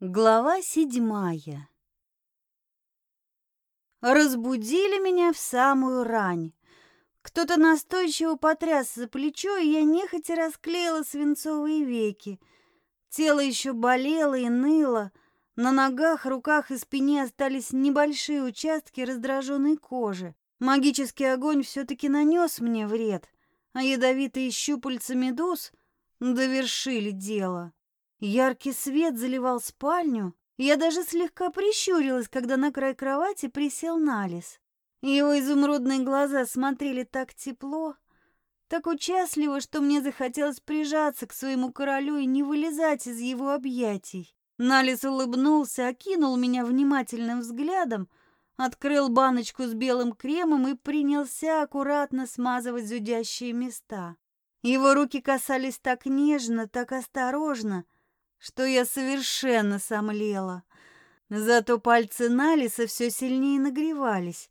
Глава седьмая Разбудили меня в самую рань. Кто-то настойчиво потряс за плечо, и я нехотя расклеила свинцовые веки. Тело еще болело и ныло. На ногах, руках и спине остались небольшие участки раздраженной кожи. Магический огонь все-таки нанес мне вред, а ядовитые щупальца медуз довершили дело. Яркий свет заливал спальню. Я даже слегка прищурилась, когда на край кровати присел Налис. Его изумрудные глаза смотрели так тепло, так участливо, что мне захотелось прижаться к своему королю и не вылезать из его объятий. Налис улыбнулся, окинул меня внимательным взглядом, открыл баночку с белым кремом и принялся аккуратно смазывать зудящие места. Его руки касались так нежно, так осторожно, что я совершенно сомлела. Зато пальцы Налиса все сильнее нагревались.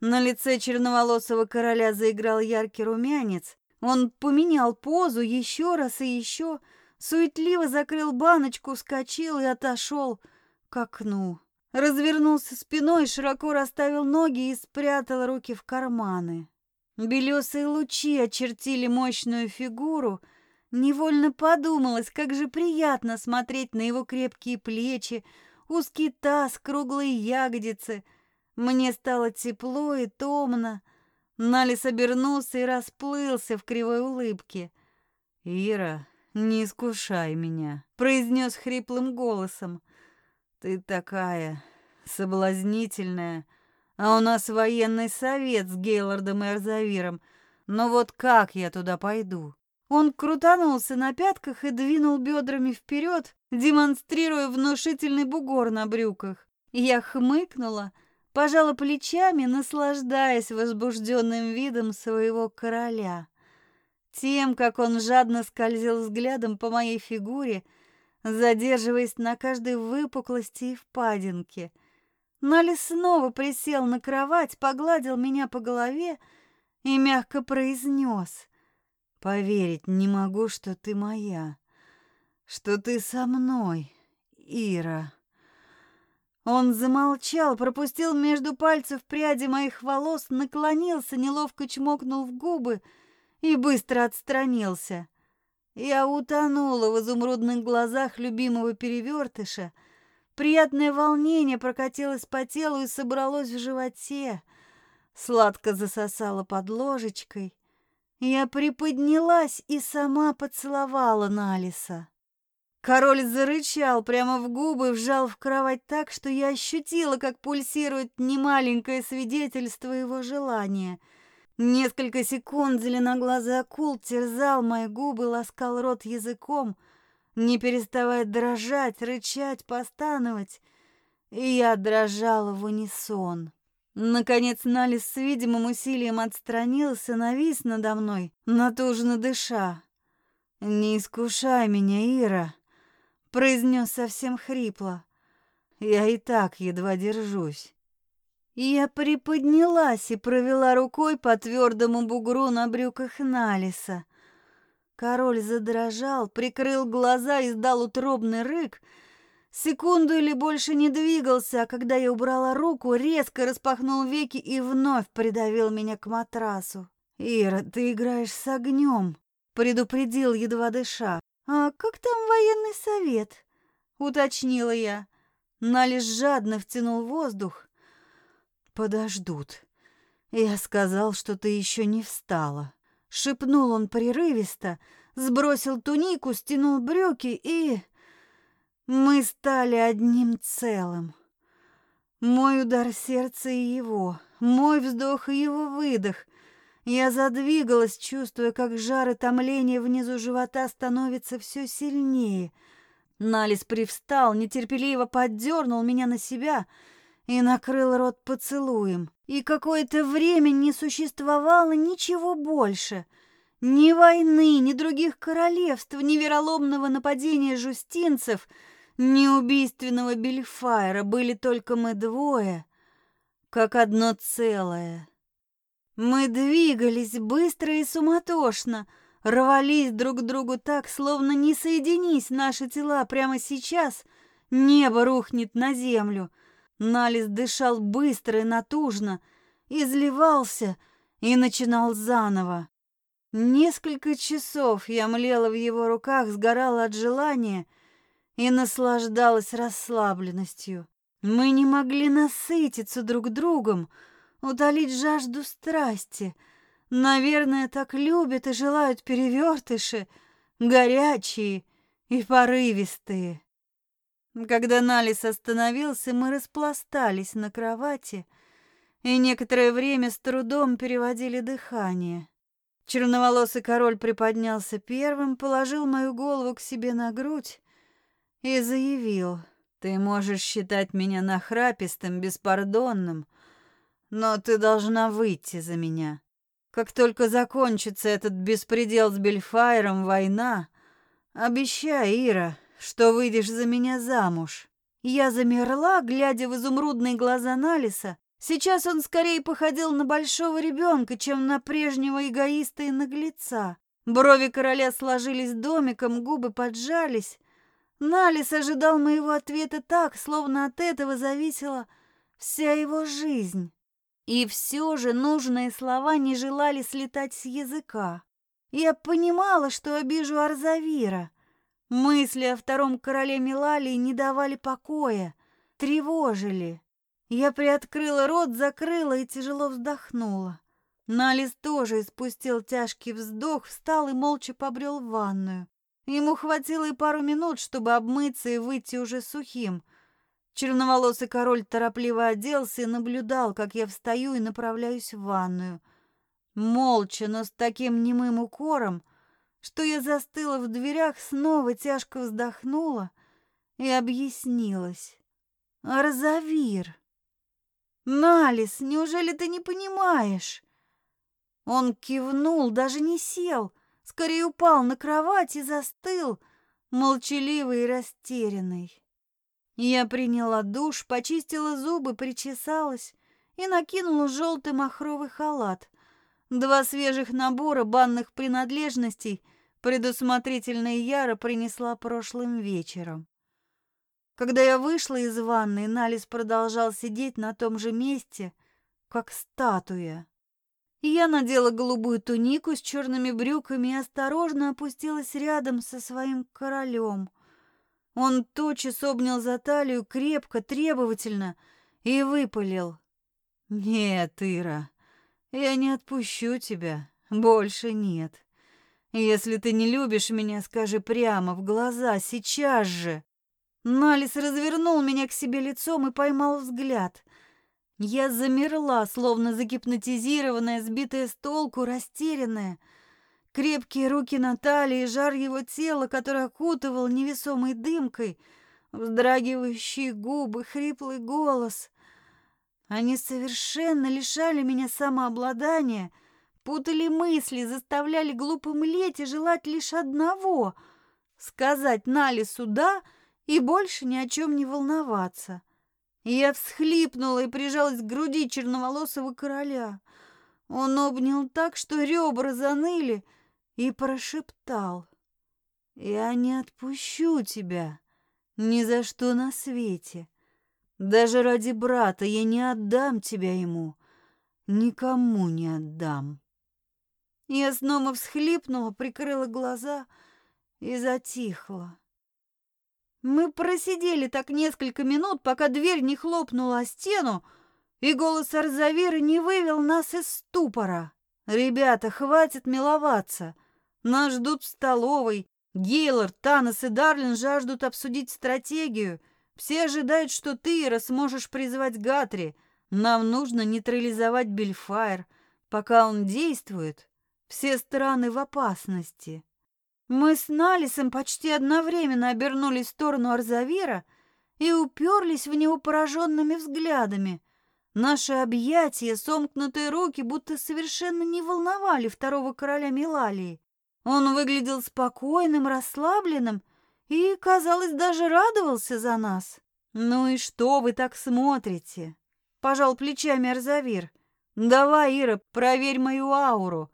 На лице черноволосого короля заиграл яркий румянец. Он поменял позу еще раз и еще, суетливо закрыл баночку, вскочил и отошел к окну. Развернулся спиной, широко расставил ноги и спрятал руки в карманы. Белесые лучи очертили мощную фигуру — Невольно подумалось, как же приятно смотреть на его крепкие плечи, узкий таз, круглые ягодицы. Мне стало тепло и томно. Налис обернулся и расплылся в кривой улыбке. «Ира, не искушай меня», — произнес хриплым голосом. «Ты такая соблазнительная, а у нас военный совет с Гейлордом и Арзавиром. Но вот как я туда пойду?» Он крутанулся на пятках и двинул бедрами вперед, демонстрируя внушительный бугор на брюках. Я хмыкнула, пожала плечами, наслаждаясь возбужденным видом своего короля. Тем, как он жадно скользил взглядом по моей фигуре, задерживаясь на каждой выпуклости и впадинке. Нали снова присел на кровать, погладил меня по голове и мягко произнес — Поверить не могу, что ты моя, что ты со мной, Ира. Он замолчал, пропустил между пальцев пряди моих волос, наклонился, неловко чмокнул в губы и быстро отстранился. Я утонула в изумрудных глазах любимого перевертыша. Приятное волнение прокатилось по телу и собралось в животе. Сладко засосало под ложечкой. Я приподнялась и сама поцеловала Налиса. Король зарычал прямо в губы, вжал в кровать так, что я ощутила, как пульсирует немаленькое свидетельство его желания. Несколько секунд зеленоглазый акул терзал мои губы, ласкал рот языком, не переставая дрожать, рычать, постановать, и я дрожала в унисон. Наконец Налис с видимым усилием отстранился, навис надо мной, натужно дыша. «Не искушай меня, Ира», — произнес совсем хрипло. «Я и так едва держусь». Я приподнялась и провела рукой по твердому бугру на брюках Налиса. Король задрожал, прикрыл глаза, и издал утробный рык — Секунду или больше не двигался, а когда я убрала руку, резко распахнул веки и вновь придавил меня к матрасу. «Ира, ты играешь с огнем», — предупредил, едва дыша. «А как там военный совет?» — уточнила я. Налиш жадно втянул воздух. «Подождут. Я сказал, что ты еще не встала». Шепнул он прерывисто, сбросил тунику, стянул брюки и... Мы стали одним целым. Мой удар сердца и его, мой вздох и его выдох. Я задвигалась, чувствуя, как жар и томление внизу живота становится все сильнее. Налис привстал, нетерпеливо поддернул меня на себя и накрыл рот поцелуем. И какое-то время не существовало ничего больше — ни войны, ни других королевств, ни вероломного нападения жустинцев — неубийственного Бельфайра были только мы двое, как одно целое. Мы двигались быстро и суматошно, рвались друг к другу так, словно не соединись наши тела прямо сейчас, Небо рухнет на землю. Налис дышал быстро и натужно, изливался и начинал заново. Несколько часов я млела в его руках, сгорала от желания и наслаждалась расслабленностью. Мы не могли насытиться друг другом, утолить жажду страсти. Наверное, так любят и желают перевертыши, горячие и порывистые. Когда Налис остановился, мы распластались на кровати и некоторое время с трудом переводили дыхание. Черноволосый король приподнялся первым, положил мою голову к себе на грудь и заявил, «Ты можешь считать меня нахрапистым, беспардонным, но ты должна выйти за меня. Как только закончится этот беспредел с Бельфайром, война, обещай, Ира, что выйдешь за меня замуж. Я замерла, глядя в изумрудные глаза Налиса. Сейчас он скорее походил на большого ребенка, чем на прежнего эгоиста и наглеца. Брови короля сложились домиком, губы поджались. Налис ожидал моего ответа так, словно от этого зависела вся его жизнь. И все же нужные слова не желали слетать с языка. Я понимала, что обижу Арзавира — Мысли о втором короле Милалии не давали покоя, тревожили. Я приоткрыла рот, закрыла и тяжело вздохнула. Налис тоже испустил тяжкий вздох, встал и молча побрел в ванную. Ему хватило и пару минут, чтобы обмыться и выйти уже сухим. Черноволосый король торопливо оделся и наблюдал, как я встаю и направляюсь в ванную. Молча, но с таким немым укором, что я застыла в дверях, снова тяжко вздохнула и объяснилась. «Арзавир! Налис, неужели ты не понимаешь?» Он кивнул, даже не сел, скорее упал на кровать и застыл, молчаливый и растерянный. Я приняла душ, почистила зубы, причесалась и накинула желтый махровый халат. Два свежих набора банных принадлежностей предусмотрительно и яро принесла прошлым вечером. Когда я вышла из ванной, Налис продолжал сидеть на том же месте, как статуя. Я надела голубую тунику с черными брюками и осторожно опустилась рядом со своим королем. Он тотчас обнял за талию крепко, требовательно и выпалил. «Нет, Ира, я не отпущу тебя. Больше нет. Если ты не любишь меня, скажи прямо в глаза, сейчас же. Налис развернул меня к себе лицом и поймал взгляд. Я замерла, словно загипнотизированная, сбитая с толку, растерянная. Крепкие руки Натальи, жар его тела, который окутывал невесомой дымкой, вздрагивающие губы, хриплый голос. Они совершенно лишали меня самообладания — Путали мысли, заставляли глупо млеть и желать лишь одного — сказать Налису «да» и больше ни о чем не волноваться. Я всхлипнула и прижалась к груди черноволосого короля. Он обнял так, что ребра заныли, и прошептал. «Я не отпущу тебя ни за что на свете. Даже ради брата я не отдам тебя ему, никому не отдам». Я снова всхлипнула, прикрыла глаза и затихла. Мы просидели так несколько минут, пока дверь не хлопнула о стену, и голос Арзавира не вывел нас из ступора. «Ребята, хватит миловаться. Нас ждут в столовой. Гейлор, Танос и Дарлин жаждут обсудить стратегию. Все ожидают, что ты, Ира, сможешь призвать Гатри. Нам нужно нейтрализовать Бельфайр. Пока он действует, все страны в опасности. Мы с Налисом почти одновременно обернулись в сторону Арзавира и уперлись в него пораженными взглядами. Наши объятия, сомкнутые руки, будто совершенно не волновали второго короля Милалии. Он выглядел спокойным, расслабленным и, казалось, даже радовался за нас. «Ну и что вы так смотрите?» — пожал плечами Арзавир. «Давай, Ира, проверь мою ауру.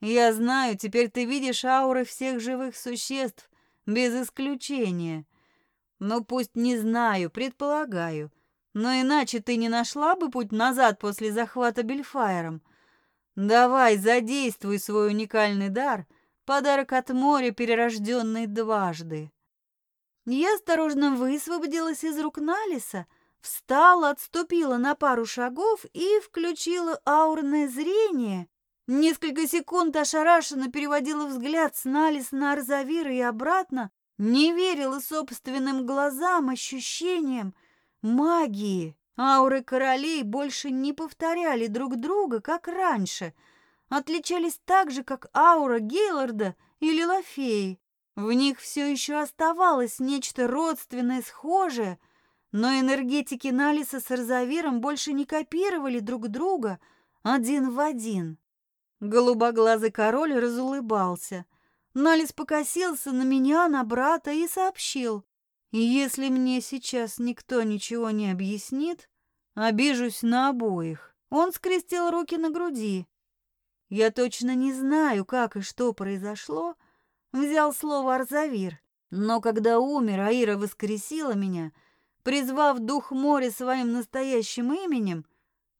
Я знаю, теперь ты видишь ауры всех живых существ, без исключения. Ну, пусть не знаю, предполагаю. Но иначе ты не нашла бы путь назад после захвата Бельфайером. Давай, задействуй свой уникальный дар, подарок от моря, перерожденный дважды. Я осторожно высвободилась из рук Налиса, встала, отступила на пару шагов и включила аурное зрение. Несколько секунд ошарашенно переводила взгляд с Налис на Арзавира и обратно, не верила собственным глазам, ощущениям, магии. Ауры королей больше не повторяли друг друга, как раньше, отличались так же, как аура Гейлорда или Лафеи. В них все еще оставалось нечто родственное, схожее, но энергетики Налиса с Арзавиром больше не копировали друг друга один в один. Голубоглазый король разулыбался. Налис покосился на меня, на брата и сообщил. Если мне сейчас никто ничего не объяснит, обижусь на обоих. Он скрестил руки на груди. Я точно не знаю, как и что произошло, взял слово Арзавир. Но когда умер, Аира воскресила меня, призвав дух моря своим настоящим именем,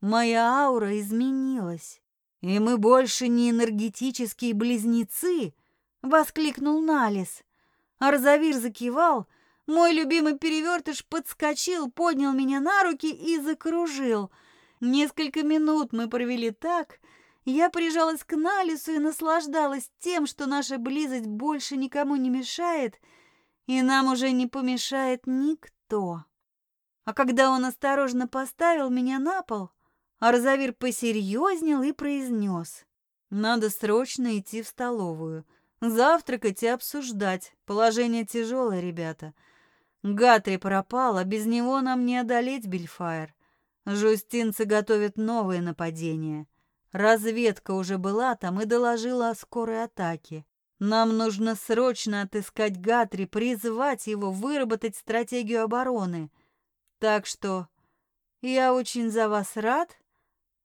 моя аура изменилась. И мы больше не энергетические близнецы, воскликнул Налис. Арзавир закивал, мой любимый перевертыш подскочил, поднял меня на руки и закружил. Несколько минут мы провели так. Я прижалась к Налису и наслаждалась тем, что наша близость больше никому не мешает, и нам уже не помешает никто. А когда он осторожно поставил меня на пол, Арзавир посерьезнел и произнес. «Надо срочно идти в столовую. Завтракать и обсуждать. Положение тяжелое, ребята. Гатри пропал, а без него нам не одолеть Бельфайр. Жустинцы готовят новые нападения. Разведка уже была там и доложила о скорой атаке. Нам нужно срочно отыскать Гатри, призвать его, выработать стратегию обороны. Так что я очень за вас рад,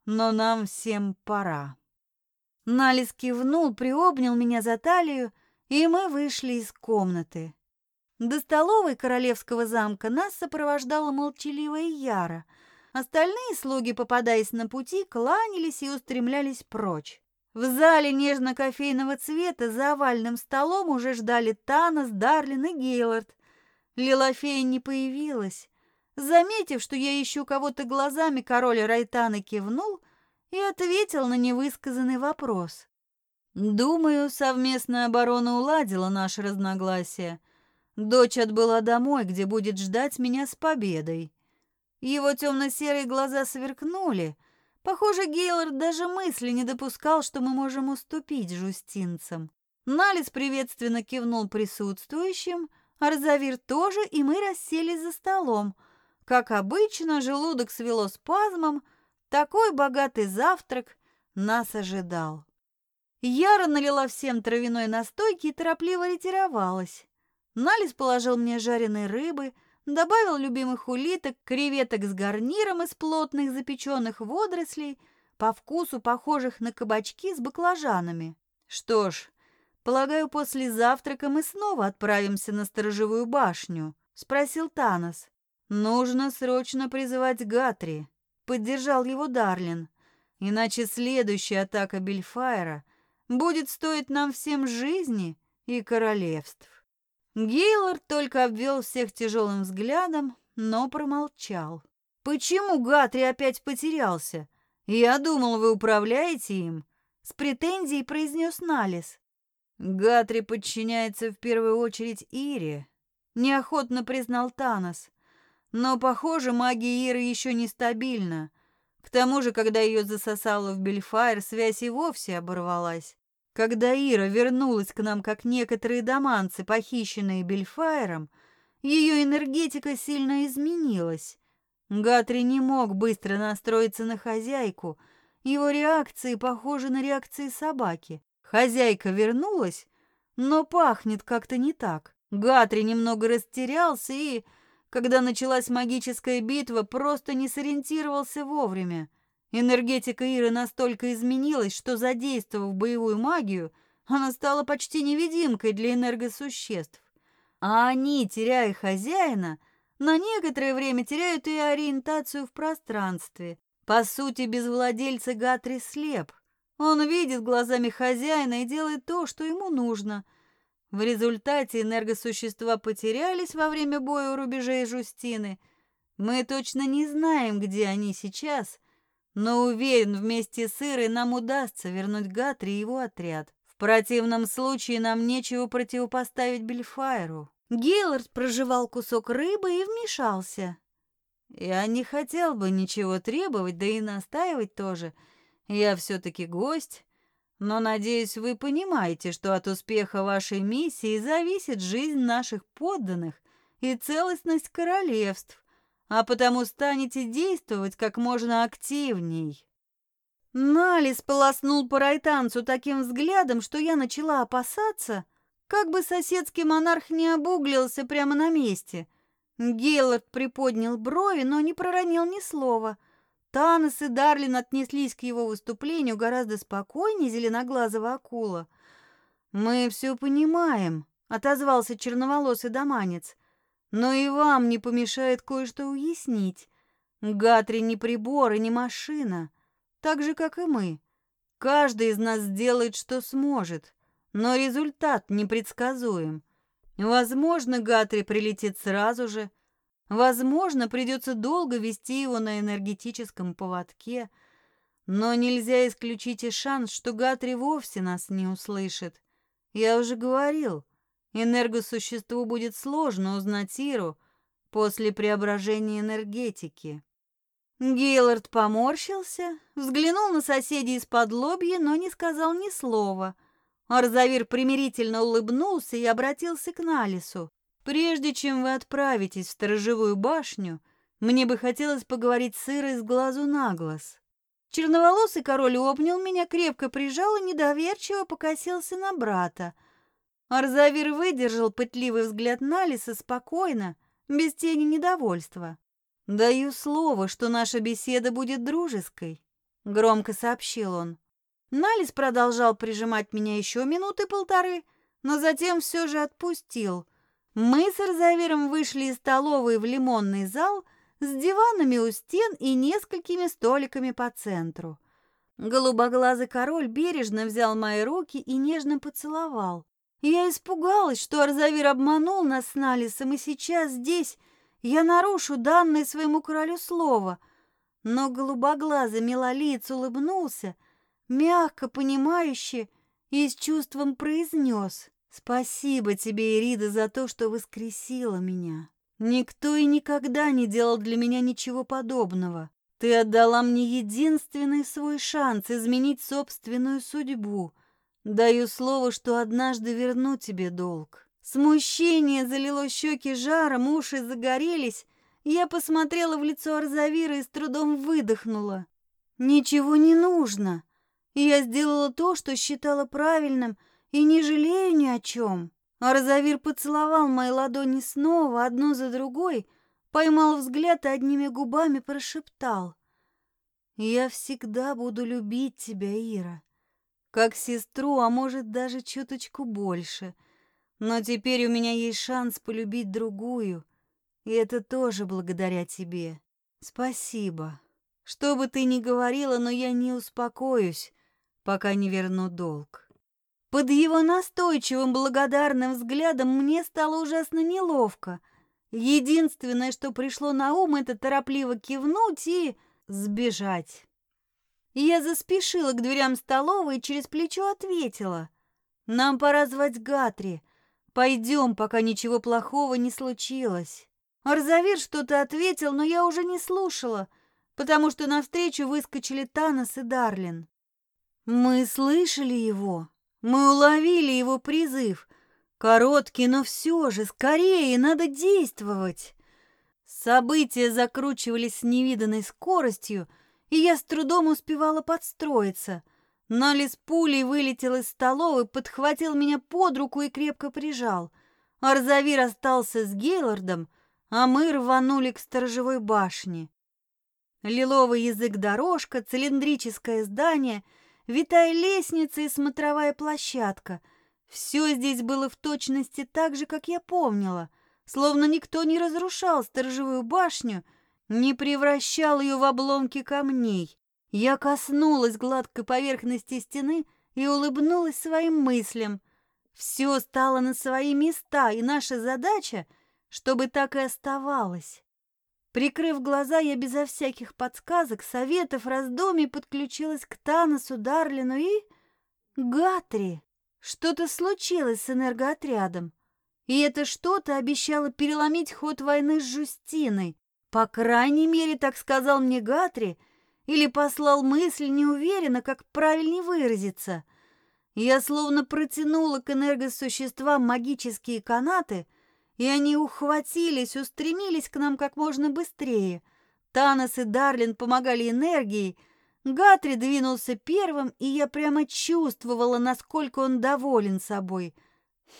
но нам всем пора. Налис кивнул, приобнял меня за талию, и мы вышли из комнаты. До столовой королевского замка нас сопровождала молчаливая Яра. Остальные слуги, попадаясь на пути, кланялись и устремлялись прочь. В зале нежно-кофейного цвета за овальным столом уже ждали Танос, Дарлин и Гейлорд. Лилофея не появилась. Заметив, что я ищу кого-то глазами, король Райтана кивнул и ответил на невысказанный вопрос. «Думаю, совместная оборона уладила наше разногласие», Дочь отбыла домой, где будет ждать меня с победой. Его темно-серые глаза сверкнули. Похоже, Гейлорд даже мысли не допускал, что мы можем уступить жустинцам. Налис приветственно кивнул присутствующим, Арзавир тоже, и мы расселись за столом. Как обычно, желудок свело спазмом, такой богатый завтрак нас ожидал. Яра налила всем травяной настойки и торопливо ретировалась. Налис положил мне жареной рыбы, добавил любимых улиток, креветок с гарниром из плотных запеченных водорослей, по вкусу похожих на кабачки с баклажанами. Что ж, полагаю, после завтрака мы снова отправимся на сторожевую башню, спросил Танос. Нужно срочно призывать Гатри, поддержал его Дарлин. Иначе следующая атака Бельфайра будет стоить нам всем жизни и королевств. Гейлорд только обвел всех тяжелым взглядом, но промолчал. «Почему Гатри опять потерялся? Я думал, вы управляете им», — с претензией произнес Налис. «Гатри подчиняется в первую очередь Ире», — неохотно признал Танос. «Но, похоже, магия Иры еще нестабильна. К тому же, когда ее засосало в Бельфайр, связь и вовсе оборвалась. Когда Ира вернулась к нам, как некоторые доманцы, похищенные Бельфайром, ее энергетика сильно изменилась. Гатри не мог быстро настроиться на хозяйку. Его реакции похожи на реакции собаки. Хозяйка вернулась, но пахнет как-то не так. Гатри немного растерялся и, когда началась магическая битва, просто не сориентировался вовремя. Энергетика Иры настолько изменилась, что, задействовав боевую магию, она стала почти невидимкой для энергосуществ. А они, теряя хозяина, на некоторое время теряют и ориентацию в пространстве. По сути, без владельца Гатри слеп. Он видит глазами хозяина и делает то, что ему нужно. В результате энергосущества потерялись во время боя у рубежей Жустины. Мы точно не знаем, где они сейчас, но уверен, вместе с Ирой нам удастся вернуть Гатри и его отряд. В противном случае нам нечего противопоставить Бельфайру. Гейлорд прожевал кусок рыбы и вмешался. Я не хотел бы ничего требовать, да и настаивать тоже. Я все-таки гость, но, надеюсь, вы понимаете, что от успеха вашей миссии зависит жизнь наших подданных и целостность королевств, а потому станете действовать как можно активней. Нали сполоснул по райтанцу таким взглядом, что я начала опасаться, как бы соседский монарх не обуглился прямо на месте. Гейлорд приподнял брови, но не проронил ни слова. Танос и Дарлин отнеслись к его выступлению гораздо спокойнее зеленоглазого акула. «Мы все понимаем», — отозвался черноволосый доманец. «Но и вам не помешает кое-что уяснить. Гатри не прибор и не машина, так же, как и мы. Каждый из нас сделает, что сможет, но результат непредсказуем. Возможно, Гатри прилетит сразу же, возможно, придется долго вести его на энергетическом поводке, но нельзя исключить и шанс, что Гатри вовсе нас не услышит. Я уже говорил, энергосуществу будет сложно узнать Иру после преображения энергетики. Гейлорд поморщился, взглянул на соседей из-под лобья, но не сказал ни слова — Арзавир примирительно улыбнулся и обратился к Налису. «Прежде чем вы отправитесь в сторожевую башню, мне бы хотелось поговорить с Ирой с глазу на глаз». Черноволосый король обнял меня, крепко прижал и недоверчиво покосился на брата. Арзавир выдержал пытливый взгляд Налиса спокойно, без тени недовольства. «Даю слово, что наша беседа будет дружеской», — громко сообщил он. Налис продолжал прижимать меня еще минуты полторы, но затем все же отпустил. Мы с Арзавиром вышли из столовой в лимонный зал с диванами у стен и несколькими столиками по центру. Голубоглазый король бережно взял мои руки и нежно поцеловал. Я испугалась, что Арзавир обманул нас с Налисом, и сейчас здесь я нарушу данное своему королю слово. Но голубоглазый милолиц улыбнулся — мягко, понимающе и с чувством произнес «Спасибо тебе, Ирида, за то, что воскресила меня. Никто и никогда не делал для меня ничего подобного. Ты отдала мне единственный свой шанс изменить собственную судьбу. Даю слово, что однажды верну тебе долг». Смущение залило щеки жаром, уши загорелись. Я посмотрела в лицо Арзавира и с трудом выдохнула. «Ничего не нужно. Я сделала то, что считала правильным, и не жалею ни о чем. А Розавир поцеловал мои ладони снова, одну за другой, поймал взгляд и одними губами прошептал. «Я всегда буду любить тебя, Ира, как сестру, а может даже чуточку больше. Но теперь у меня есть шанс полюбить другую, и это тоже благодаря тебе. Спасибо. Что бы ты ни говорила, но я не успокоюсь, пока не верну долг. Под его настойчивым благодарным взглядом мне стало ужасно неловко. Единственное, что пришло на ум, это торопливо кивнуть и сбежать. Я заспешила к дверям столовой и через плечо ответила. «Нам пора звать Гатри. Пойдем, пока ничего плохого не случилось». Арзавир что-то ответил, но я уже не слушала, потому что навстречу выскочили Танос и Дарлин. Мы слышали его, мы уловили его призыв. Короткий, но все же, скорее, надо действовать. События закручивались с невиданной скоростью, и я с трудом успевала подстроиться. Нали с пулей вылетел из столовой, подхватил меня под руку и крепко прижал. Арзавир остался с Гейлордом, а мы рванули к сторожевой башне. Лиловый язык дорожка, цилиндрическое здание — витая лестница и смотровая площадка. Все здесь было в точности так же, как я помнила, словно никто не разрушал сторожевую башню, не превращал ее в обломки камней. Я коснулась гладкой поверхности стены и улыбнулась своим мыслям. Все стало на свои места, и наша задача, чтобы так и оставалось. Прикрыв глаза, я безо всяких подсказок, советов, раздумий подключилась к Таносу, Дарлину и... Гатри. Что-то случилось с энергоотрядом. И это что-то обещало переломить ход войны с Жустиной. По крайней мере, так сказал мне Гатри, или послал мысль неуверенно, как правильнее выразиться. Я словно протянула к энергосуществам магические канаты — и они ухватились, устремились к нам как можно быстрее. Танос и Дарлин помогали энергией. Гатри двинулся первым, и я прямо чувствовала, насколько он доволен собой.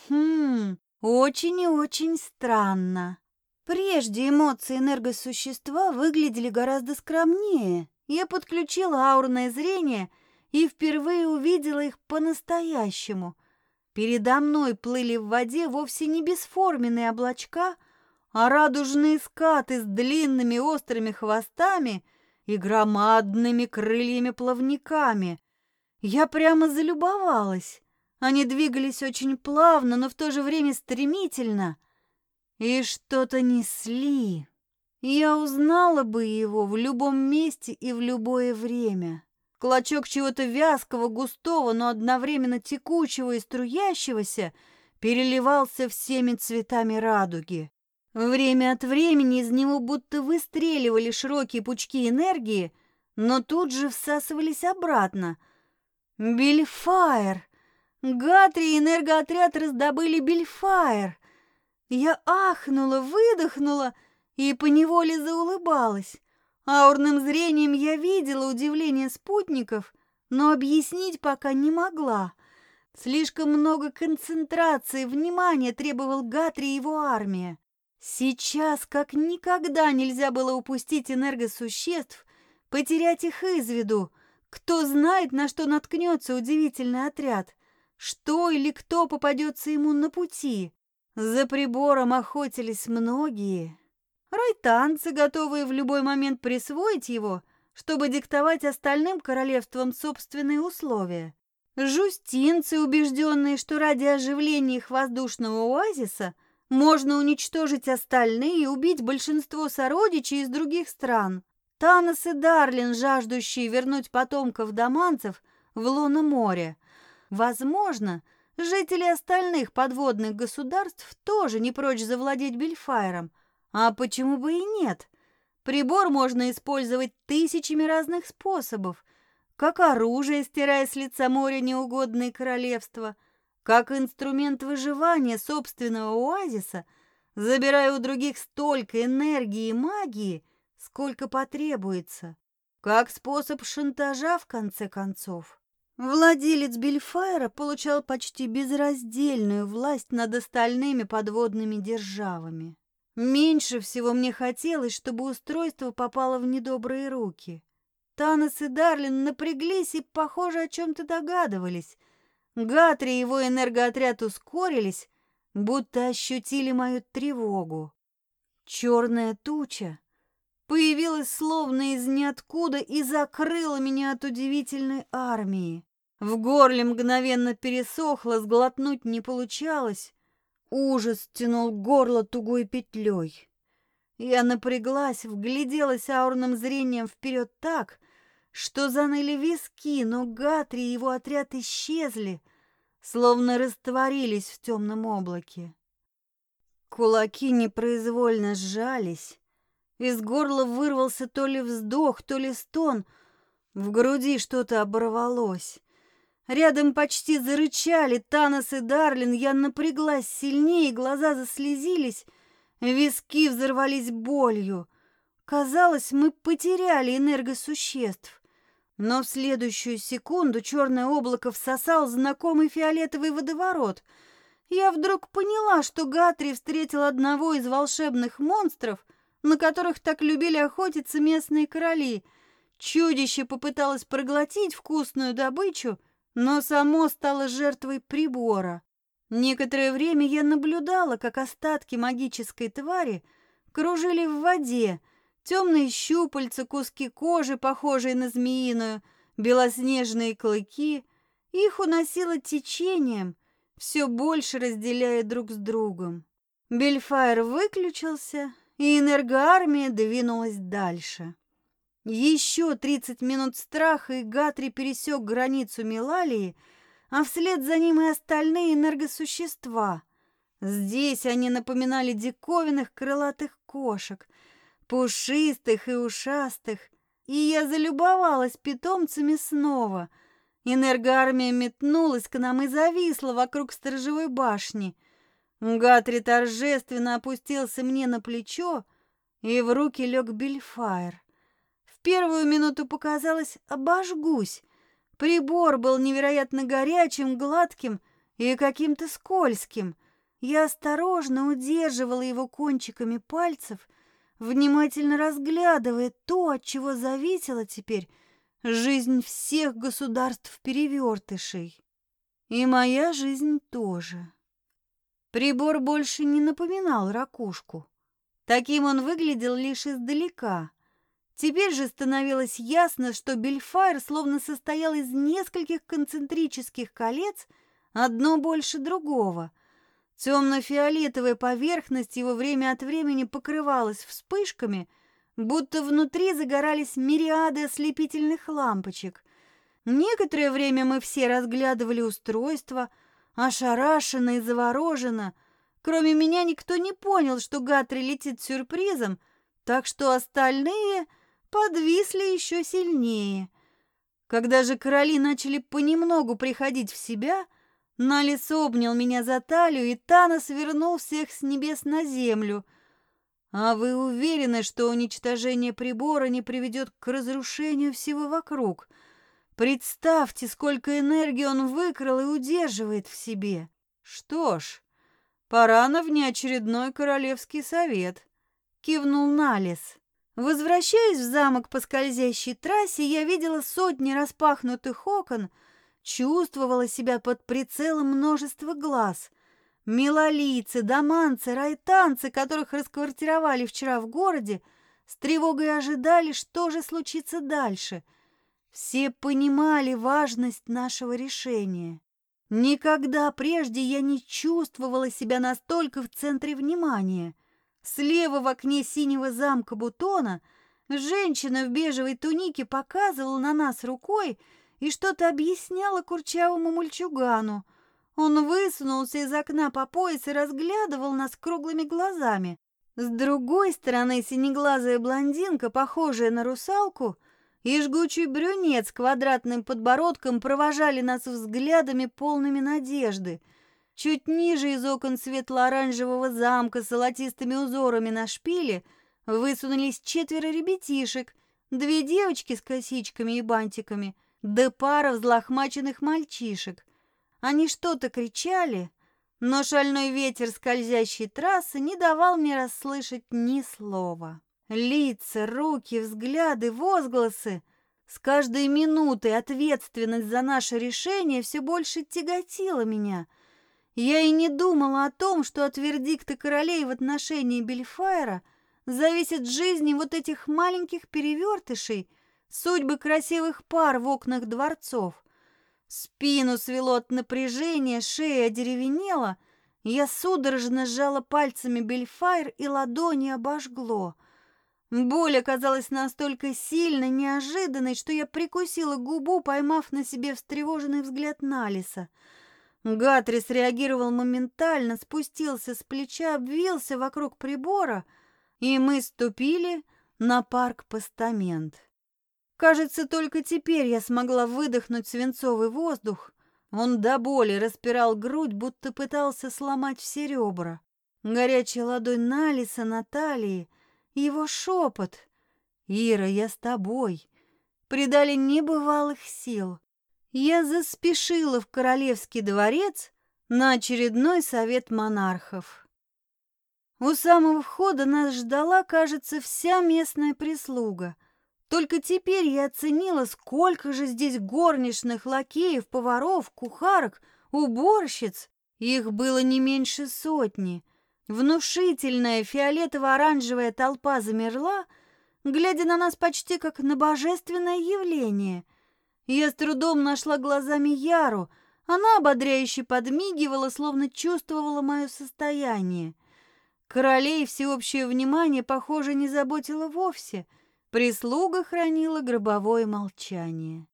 Хм, очень и очень странно. Прежде эмоции энергосущества выглядели гораздо скромнее. Я подключила аурное зрение и впервые увидела их по-настоящему — Передо мной плыли в воде вовсе не бесформенные облачка, а радужные скаты с длинными острыми хвостами и громадными крыльями-плавниками. Я прямо залюбовалась. Они двигались очень плавно, но в то же время стремительно. И что-то несли. Я узнала бы его в любом месте и в любое время. Клочок чего-то вязкого, густого, но одновременно текучего и струящегося переливался всеми цветами радуги. Время от времени из него будто выстреливали широкие пучки энергии, но тут же всасывались обратно. Бельфайр! Гатри и энергоотряд раздобыли Бельфайр! Я ахнула, выдохнула и поневоле заулыбалась. Аурным зрением я видела удивление спутников, но объяснить пока не могла. Слишком много концентрации внимания требовал Гатри и его армия. Сейчас как никогда нельзя было упустить энергосуществ, потерять их из виду. Кто знает, на что наткнется удивительный отряд, что или кто попадется ему на пути. За прибором охотились многие. Райтанцы, готовые в любой момент присвоить его, чтобы диктовать остальным королевствам собственные условия. Жустинцы, убежденные, что ради оживления их воздушного оазиса можно уничтожить остальные и убить большинство сородичей из других стран. Танос и Дарлин, жаждущие вернуть потомков доманцев в лоно моря. Возможно, жители остальных подводных государств тоже не прочь завладеть Бельфайром – а почему бы и нет? Прибор можно использовать тысячами разных способов. Как оружие, стирая с лица моря неугодные королевства, как инструмент выживания собственного оазиса, забирая у других столько энергии и магии, сколько потребуется, как способ шантажа, в конце концов. Владелец Бельфайра получал почти безраздельную власть над остальными подводными державами. Меньше всего мне хотелось, чтобы устройство попало в недобрые руки. Танос и Дарлин напряглись и, похоже, о чем-то догадывались. Гатри и его энергоотряд ускорились, будто ощутили мою тревогу. Черная туча появилась словно из ниоткуда и закрыла меня от удивительной армии. В горле мгновенно пересохло, сглотнуть не получалось. Ужас тянул горло тугой петлей. Я напряглась, вгляделась аурным зрением вперед так, что заныли виски, но Гатри и его отряд исчезли, словно растворились в темном облаке. Кулаки непроизвольно сжались. Из горла вырвался то ли вздох, то ли стон. В груди что-то оборвалось. Рядом почти зарычали Танос и Дарлин. Я напряглась сильнее, глаза заслезились, виски взорвались болью. Казалось, мы потеряли энергосуществ. Но в следующую секунду черное облако всосал знакомый фиолетовый водоворот. Я вдруг поняла, что Гатри встретил одного из волшебных монстров, на которых так любили охотиться местные короли. Чудище попыталось проглотить вкусную добычу — но само стало жертвой прибора. Некоторое время я наблюдала, как остатки магической твари кружили в воде, темные щупальца, куски кожи, похожие на змеиную, белоснежные клыки. Их уносило течением, все больше разделяя друг с другом. Бельфайр выключился, и энергоармия двинулась дальше. Еще тридцать минут страха, и Гатри пересек границу Милалии, а вслед за ним и остальные энергосущества. Здесь они напоминали диковинных крылатых кошек, пушистых и ушастых, и я залюбовалась питомцами снова. Энергоармия метнулась к нам и зависла вокруг сторожевой башни. Гатри торжественно опустился мне на плечо, и в руки лег Бельфайр. Первую минуту показалось «обожгусь». Прибор был невероятно горячим, гладким и каким-то скользким. Я осторожно удерживала его кончиками пальцев, внимательно разглядывая то, от чего зависела теперь жизнь всех государств-перевертышей. И моя жизнь тоже. Прибор больше не напоминал ракушку. Таким он выглядел лишь издалека. Теперь же становилось ясно, что Бельфайр словно состоял из нескольких концентрических колец, одно больше другого — Темно-фиолетовая поверхность его время от времени покрывалась вспышками, будто внутри загорались мириады ослепительных лампочек. Некоторое время мы все разглядывали устройство, ошарашенно и завороженно. Кроме меня никто не понял, что Гатри летит сюрпризом, так что остальные подвисли еще сильнее. Когда же короли начали понемногу приходить в себя — Налис обнял меня за талию, и Танос вернул всех с небес на землю. А вы уверены, что уничтожение прибора не приведет к разрушению всего вокруг? Представьте, сколько энергии он выкрал и удерживает в себе. Что ж, пора на внеочередной королевский совет. Кивнул Налис. Возвращаясь в замок по скользящей трассе, я видела сотни распахнутых окон — чувствовала себя под прицелом множества глаз. Милолицы, доманцы, райтанцы, которых расквартировали вчера в городе, с тревогой ожидали, что же случится дальше. Все понимали важность нашего решения. Никогда прежде я не чувствовала себя настолько в центре внимания. Слева в окне синего замка Бутона женщина в бежевой тунике показывала на нас рукой, и что-то объясняла курчавому мальчугану. Он высунулся из окна по пояс и разглядывал нас круглыми глазами. С другой стороны синеглазая блондинка, похожая на русалку, и жгучий брюнет с квадратным подбородком провожали нас взглядами полными надежды. Чуть ниже из окон светло-оранжевого замка с золотистыми узорами на шпиле высунулись четверо ребятишек, две девочки с косичками и бантиками — да пара взлохмаченных мальчишек. Они что-то кричали, но шальной ветер скользящей трассы не давал мне расслышать ни слова. Лица, руки, взгляды, возгласы. С каждой минутой ответственность за наше решение все больше тяготила меня. Я и не думала о том, что от вердикта королей в отношении Бельфайра зависит жизни вот этих маленьких перевертышей — судьбы красивых пар в окнах дворцов. Спину свело от напряжения, шея одеревенела, я судорожно сжала пальцами бельфайр и ладони обожгло. Боль оказалась настолько сильной, неожиданной, что я прикусила губу, поймав на себе встревоженный взгляд Налиса. Гатрис реагировал моментально, спустился с плеча, обвился вокруг прибора, и мы ступили на парк-постамент. Кажется, только теперь я смогла выдохнуть свинцовый воздух. Он до боли распирал грудь, будто пытался сломать все ребра. Горячая ладонь Налиса на талии, его шепот. «Ира, я с тобой!» Придали небывалых сил. Я заспешила в королевский дворец на очередной совет монархов. У самого входа нас ждала, кажется, вся местная прислуга — только теперь я оценила, сколько же здесь горничных, лакеев, поваров, кухарок, уборщиц. Их было не меньше сотни. Внушительная фиолетово-оранжевая толпа замерла, глядя на нас почти как на божественное явление. Я с трудом нашла глазами Яру. Она ободряюще подмигивала, словно чувствовала мое состояние. Королей всеобщее внимание, похоже, не заботило вовсе. Прислуга хранила гробовое молчание.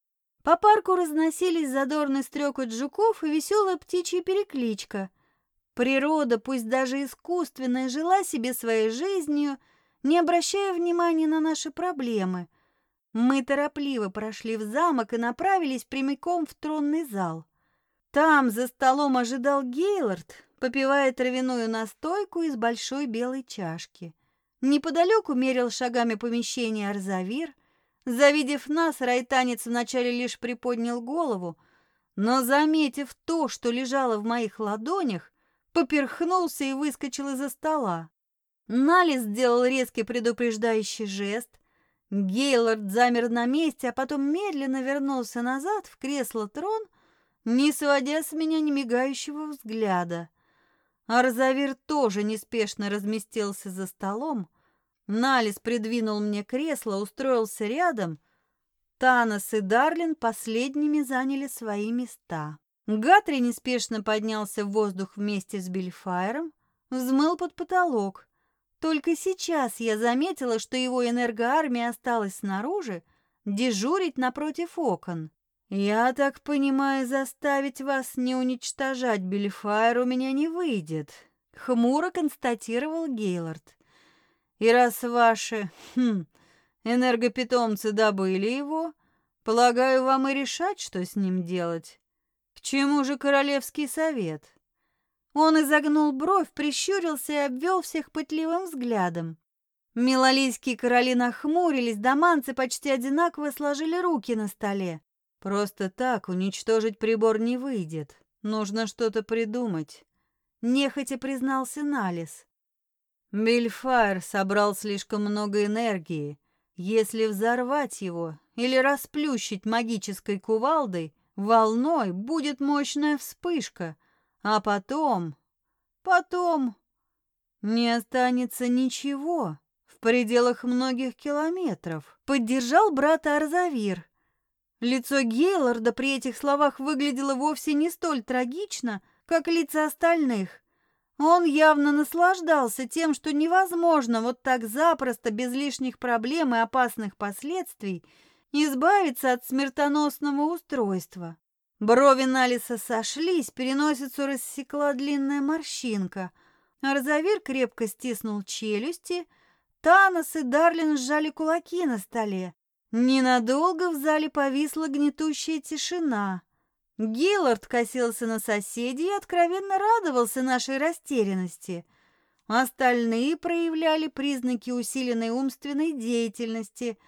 По парку разносились задорный стрекот жуков и веселая птичья перекличка. Природа, пусть даже искусственная, жила себе своей жизнью, не обращая внимания на наши проблемы. Мы торопливо прошли в замок и направились прямиком в тронный зал. Там за столом ожидал Гейлорд, попивая травяную настойку из большой белой чашки. Неподалеку мерил шагами помещение Арзавир. Завидев нас, райтанец вначале лишь приподнял голову, но, заметив то, что лежало в моих ладонях, поперхнулся и выскочил из-за стола. Налис сделал резкий предупреждающий жест. Гейлорд замер на месте, а потом медленно вернулся назад в кресло-трон, не сводя с меня немигающего взгляда. Арзавир тоже неспешно разместился за столом. Налис придвинул мне кресло, устроился рядом. Танос и Дарлин последними заняли свои места. Гатри неспешно поднялся в воздух вместе с Бельфайром, взмыл под потолок. Только сейчас я заметила, что его энергоармия осталась снаружи, дежурить напротив окон. «Я так понимаю, заставить вас не уничтожать Бельфайр у меня не выйдет», — хмуро констатировал Гейлорд. «И раз ваши, хм, энергопитомцы добыли его, полагаю, вам и решать, что с ним делать. К чему же Королевский совет?» Он изогнул бровь, прищурился и обвел всех пытливым взглядом. Милолийские короли нахмурились, доманцы почти одинаково сложили руки на столе. Просто так уничтожить прибор не выйдет. Нужно что-то придумать. Нехотя признался Налис. Бильфайр собрал слишком много энергии. Если взорвать его или расплющить магической кувалдой, волной будет мощная вспышка, а потом... Потом... Не останется ничего в пределах многих километров. Поддержал брата Арзавир. Лицо Гейлорда при этих словах выглядело вовсе не столь трагично, как лица остальных. Он явно наслаждался тем, что невозможно вот так запросто, без лишних проблем и опасных последствий, избавиться от смертоносного устройства. Брови Налиса сошлись, переносицу рассекла длинная морщинка. Арзавир крепко стиснул челюсти, Танос и Дарлин сжали кулаки на столе. Ненадолго в зале повисла гнетущая тишина. Гиллард косился на соседей и откровенно радовался нашей растерянности. Остальные проявляли признаки усиленной умственной деятельности.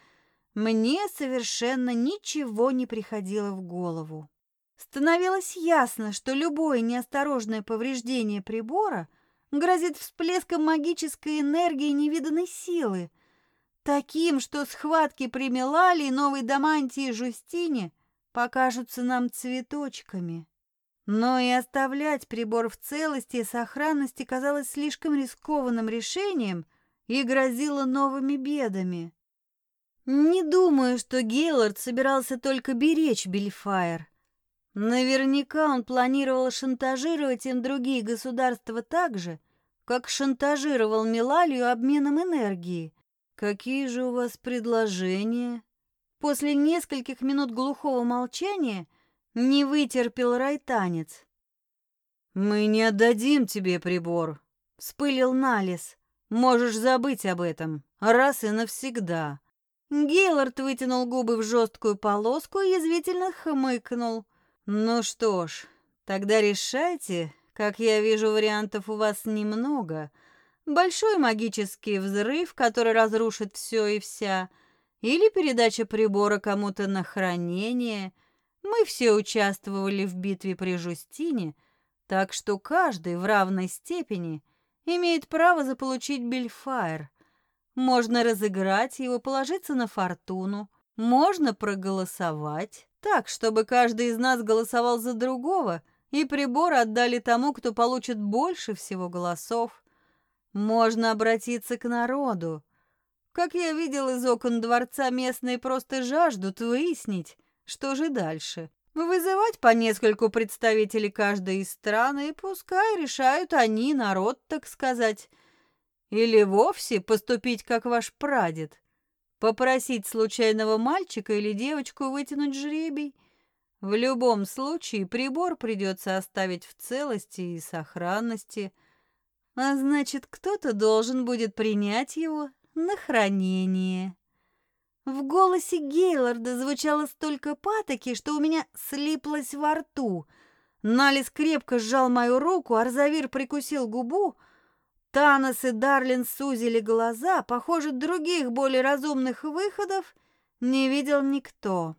Мне совершенно ничего не приходило в голову. Становилось ясно, что любое неосторожное повреждение прибора грозит всплеском магической энергии невиданной силы — Таким, что схватки при и Новой Дамантии и Жустине покажутся нам цветочками. Но и оставлять прибор в целости и сохранности казалось слишком рискованным решением и грозило новыми бедами. Не думаю, что Гейлорд собирался только беречь Бельфайр. Наверняка он планировал шантажировать им другие государства так же, как шантажировал Милалию обменом энергии – «Какие же у вас предложения?» После нескольких минут глухого молчания не вытерпел райтанец. «Мы не отдадим тебе прибор», — вспылил Налис. «Можешь забыть об этом, раз и навсегда». Гейлорд вытянул губы в жесткую полоску и язвительно хмыкнул. «Ну что ж, тогда решайте. Как я вижу, вариантов у вас немного. Большой магический взрыв, который разрушит все и вся, или передача прибора кому-то на хранение. Мы все участвовали в битве при Жустине, так что каждый в равной степени имеет право заполучить Бельфайр. Можно разыграть его, положиться на фортуну, можно проголосовать так, чтобы каждый из нас голосовал за другого и прибор отдали тому, кто получит больше всего голосов. Можно обратиться к народу. Как я видел из окон дворца, местные просто жаждут выяснить, что же дальше. Вызывать по нескольку представителей каждой из стран, и пускай решают они, народ, так сказать. Или вовсе поступить, как ваш прадед. Попросить случайного мальчика или девочку вытянуть жребий. В любом случае прибор придется оставить в целости и сохранности. А значит, кто-то должен будет принять его на хранение. В голосе Гейлорда звучало столько патоки, что у меня слиплось во рту. Налис крепко сжал мою руку, Арзавир прикусил губу. Танос и Дарлин сузили глаза. Похоже, других более разумных выходов не видел никто.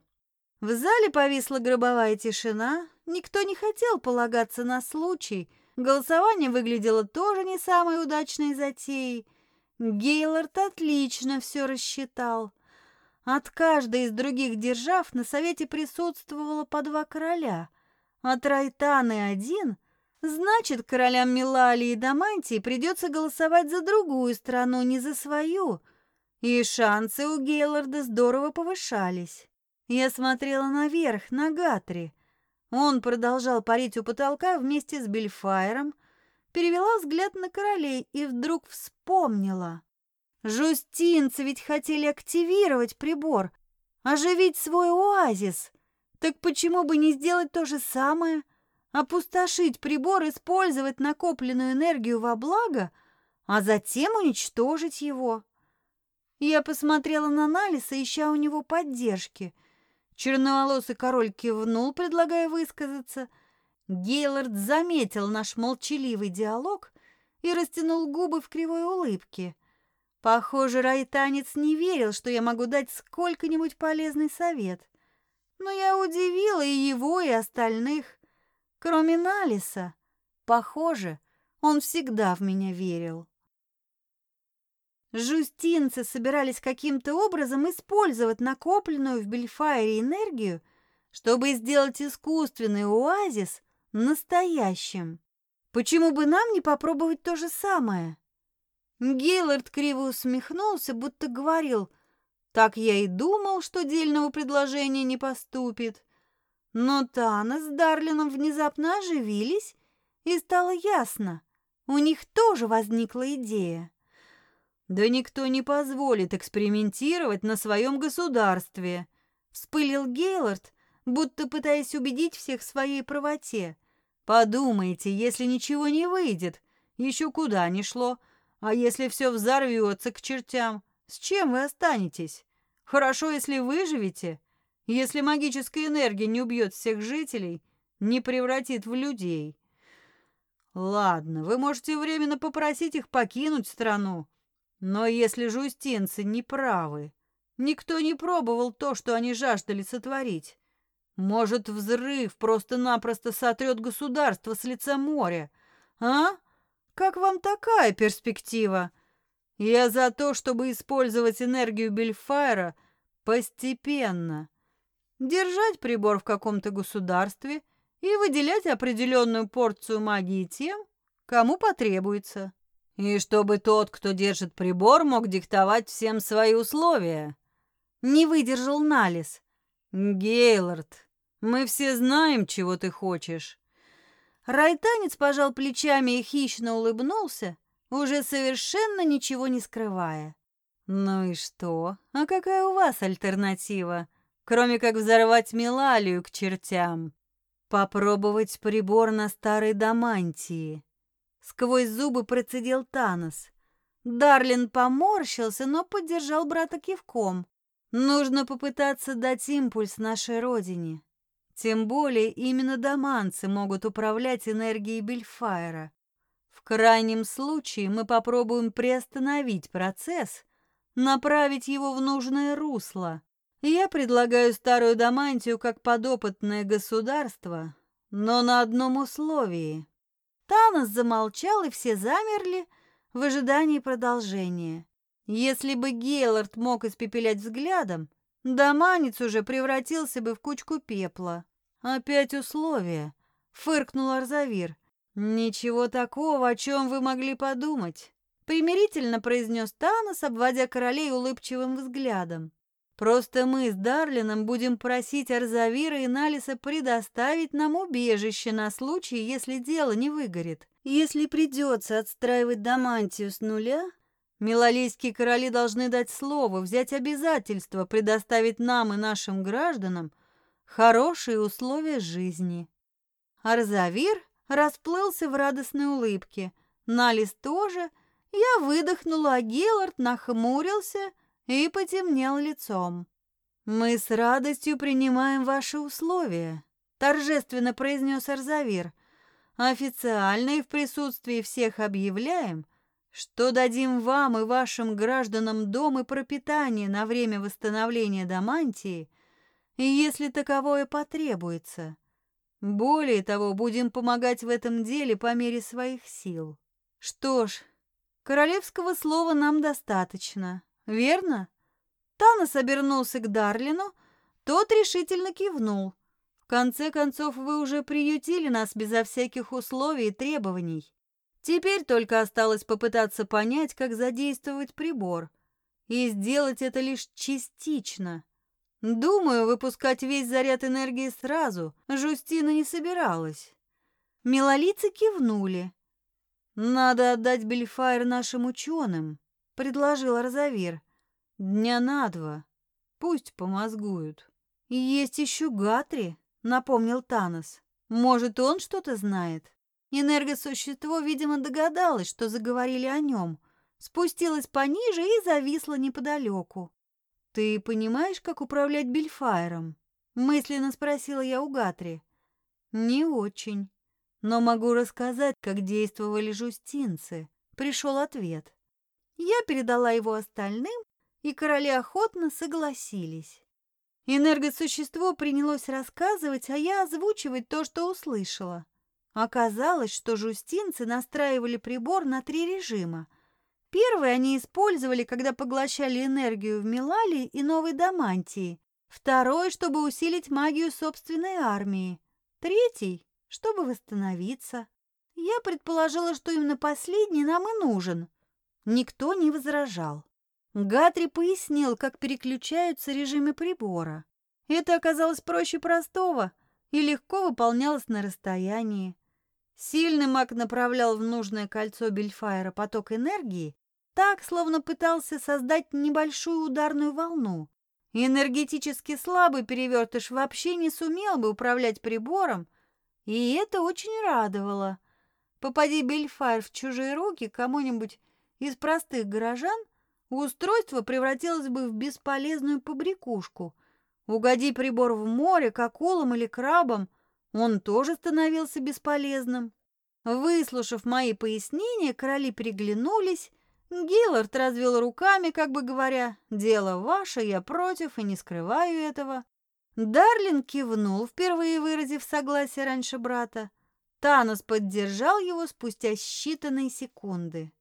В зале повисла гробовая тишина. Никто не хотел полагаться на случай. Голосование выглядело тоже не самой удачной затеей. Гейлорд отлично все рассчитал. От каждой из других держав на совете присутствовало по два короля. От Райтаны один, значит, королям Милали и Дамантии придется голосовать за другую страну, не за свою. И шансы у Гейлорда здорово повышались. Я смотрела наверх, на Гатри. Он продолжал парить у потолка вместе с Бельфайром, перевела взгляд на королей и вдруг вспомнила. Жустинцы ведь хотели активировать прибор, оживить свой оазис. Так почему бы не сделать то же самое? Опустошить прибор, использовать накопленную энергию во благо, а затем уничтожить его. Я посмотрела на Налиса, ища у него поддержки. Черноволосый король кивнул, предлагая высказаться. Гейлорд заметил наш молчаливый диалог и растянул губы в кривой улыбке. Похоже, райтанец не верил, что я могу дать сколько-нибудь полезный совет. Но я удивила и его, и остальных. Кроме Налиса. Похоже, он всегда в меня верил. Жустинцы собирались каким-то образом использовать накопленную в Бельфайре энергию, чтобы сделать искусственный оазис настоящим. Почему бы нам не попробовать то же самое? Гейлорд криво усмехнулся, будто говорил, «Так я и думал, что дельного предложения не поступит». Но Тана с Дарлином внезапно оживились, и стало ясно, у них тоже возникла идея. «Да никто не позволит экспериментировать на своем государстве», — вспылил Гейлорд, будто пытаясь убедить всех в своей правоте. «Подумайте, если ничего не выйдет, еще куда ни шло, — а если все взорвется к чертям, с чем вы останетесь? Хорошо, если выживете, если магическая энергия не убьет всех жителей, не превратит в людей. Ладно, вы можете временно попросить их покинуть страну, но если жустинцы не правы, никто не пробовал то, что они жаждали сотворить. Может, взрыв просто-напросто сотрет государство с лица моря, а? Как вам такая перспектива? Я за то, чтобы использовать энергию Бельфайра постепенно. Держать прибор в каком-то государстве и выделять определенную порцию магии тем, кому потребуется. И чтобы тот, кто держит прибор, мог диктовать всем свои условия. Не выдержал Налис. Гейлорд, мы все знаем, чего ты хочешь. Райтанец пожал плечами и хищно улыбнулся, уже совершенно ничего не скрывая. «Ну и что? А какая у вас альтернатива, кроме как взорвать Милалию к чертям? Попробовать прибор на старой Дамантии?» Сквозь зубы процедил Танос. Дарлин поморщился, но поддержал брата кивком. «Нужно попытаться дать импульс нашей родине. Тем более именно доманцы могут управлять энергией Бельфайра. В крайнем случае мы попробуем приостановить процесс, направить его в нужное русло. Я предлагаю старую Дамантию как подопытное государство, но на одном условии. Танос замолчал, и все замерли в ожидании продолжения. Если бы Гейлорд мог испепелять взглядом, Доманец уже превратился бы в кучку пепла. Опять условия. фыркнул Арзавир. Ничего такого, о чем вы могли подумать, примирительно произнес Танос, обводя королей улыбчивым взглядом. Просто мы с Дарлином будем просить Арзавира и Налиса предоставить нам убежище на случай, если дело не выгорит. Если придется отстраивать Дамантию с нуля, милолейские короли должны дать слово, взять обязательство предоставить нам и нашим гражданам хорошие условия жизни. Арзавир расплылся в радостной улыбке. Налис тоже. Я выдохнула, а Гиллард нахмурился — и потемнел лицом. «Мы с радостью принимаем ваши условия», — торжественно произнес Арзавир. «Официально и в присутствии всех объявляем, что дадим вам и вашим гражданам дом и пропитание на время восстановления Дамантии, если таковое потребуется. Более того, будем помогать в этом деле по мере своих сил. Что ж, королевского слова нам достаточно верно?» Танос обернулся к Дарлину, тот решительно кивнул. «В конце концов, вы уже приютили нас безо всяких условий и требований. Теперь только осталось попытаться понять, как задействовать прибор. И сделать это лишь частично. Думаю, выпускать весь заряд энергии сразу Жустина не собиралась». Милолицы кивнули. «Надо отдать Бельфайр нашим ученым», — предложил Розавир. «Дня на два. Пусть помозгуют». «И есть еще Гатри», — напомнил Танос. «Может, он что-то знает?» Энергосущество, видимо, догадалось, что заговорили о нем, спустилась пониже и зависла неподалеку. «Ты понимаешь, как управлять Бельфайром?» — мысленно спросила я у Гатри. «Не очень, но могу рассказать, как действовали жустинцы», — пришел ответ. Я передала его остальным, и короли охотно согласились. Энергосущество принялось рассказывать, а я озвучивать то, что услышала. Оказалось, что жустинцы настраивали прибор на три режима. Первый они использовали, когда поглощали энергию в Милалии и Новой Дамантии. Второй, чтобы усилить магию собственной армии. Третий, чтобы восстановиться. Я предположила, что именно последний нам и нужен. Никто не возражал. Гатри пояснил, как переключаются режимы прибора. Это оказалось проще простого и легко выполнялось на расстоянии. Сильный маг направлял в нужное кольцо Бельфайра поток энергии, так, словно пытался создать небольшую ударную волну. Энергетически слабый перевертыш вообще не сумел бы управлять прибором, и это очень радовало. Попади Бельфайр в чужие руки кому-нибудь из простых горожан, устройство превратилось бы в бесполезную побрякушку. Угоди прибор в море к акулам или крабам, он тоже становился бесполезным. Выслушав мои пояснения, короли переглянулись. Гиллард развел руками, как бы говоря, «Дело ваше, я против и не скрываю этого». Дарлин кивнул, впервые выразив согласие раньше брата. Танос поддержал его спустя считанные секунды.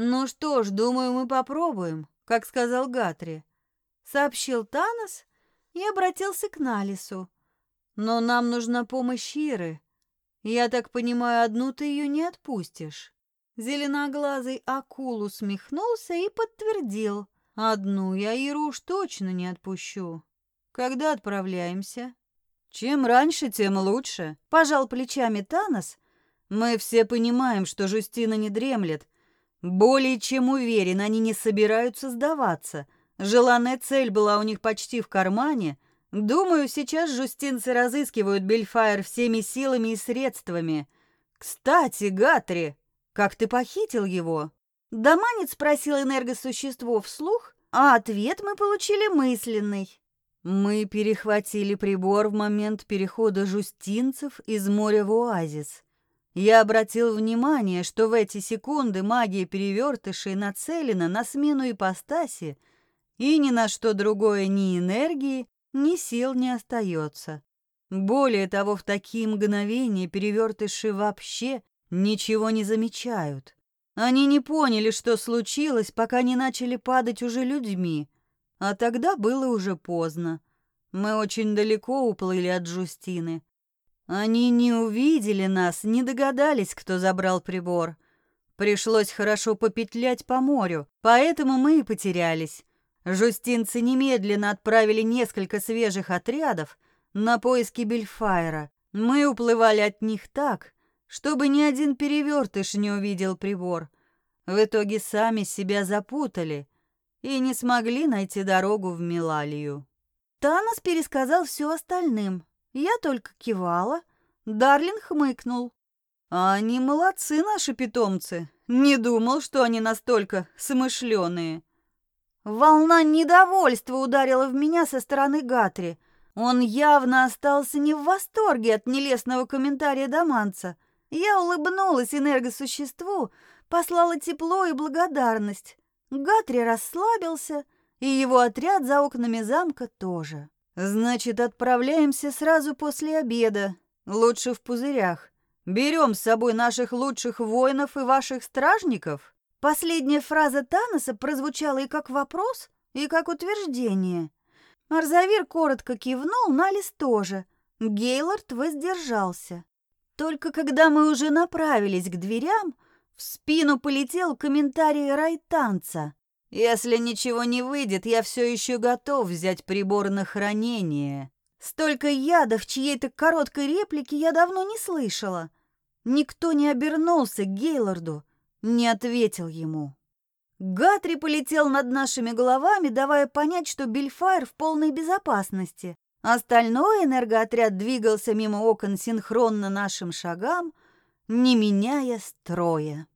«Ну что ж, думаю, мы попробуем», — как сказал Гатри. Сообщил Танос и обратился к Налису. «Но нам нужна помощь Иры. Я так понимаю, одну ты ее не отпустишь». Зеленоглазый акул усмехнулся и подтвердил. «Одну я Иру уж точно не отпущу. Когда отправляемся?» «Чем раньше, тем лучше», — пожал плечами Танос. «Мы все понимаем, что Жустина не дремлет, более чем уверен, они не собираются сдаваться. Желанная цель была у них почти в кармане. Думаю, сейчас жустинцы разыскивают Бельфайр всеми силами и средствами. Кстати, Гатри, как ты похитил его? Доманец спросил энергосущество вслух, а ответ мы получили мысленный. Мы перехватили прибор в момент перехода жустинцев из моря в оазис. Я обратил внимание, что в эти секунды магия перевертышей нацелена на смену ипостаси, и ни на что другое ни энергии, ни сил не остается. Более того, в такие мгновения перевертыши вообще ничего не замечают. Они не поняли, что случилось, пока не начали падать уже людьми, а тогда было уже поздно. Мы очень далеко уплыли от Жустины. Они не увидели нас, не догадались, кто забрал прибор. Пришлось хорошо попетлять по морю, поэтому мы и потерялись. Жустинцы немедленно отправили несколько свежих отрядов на поиски Бельфайра. Мы уплывали от них так, чтобы ни один перевертыш не увидел прибор. В итоге сами себя запутали и не смогли найти дорогу в Милалию. Танос пересказал все остальным. Я только кивала. Дарлин хмыкнул. Они молодцы, наши питомцы. Не думал, что они настолько смышленые. Волна недовольства ударила в меня со стороны Гатри. Он явно остался не в восторге от нелестного комментария Даманца. Я улыбнулась энергосуществу, послала тепло и благодарность. Гатри расслабился, и его отряд за окнами замка тоже. Значит, отправляемся сразу после обеда, лучше в пузырях. Берем с собой наших лучших воинов и ваших стражников. Последняя фраза Таноса прозвучала и как вопрос, и как утверждение. Арзавир коротко кивнул, Налис тоже. Гейлорд воздержался. Только когда мы уже направились к дверям, в спину полетел комментарий райтанца. «Если ничего не выйдет, я все еще готов взять прибор на хранение». Столько яда в чьей-то короткой реплике я давно не слышала. Никто не обернулся к Гейлорду, не ответил ему. Гатри полетел над нашими головами, давая понять, что Бельфайр в полной безопасности. Остальной энергоотряд двигался мимо окон синхронно нашим шагам, не меняя строя.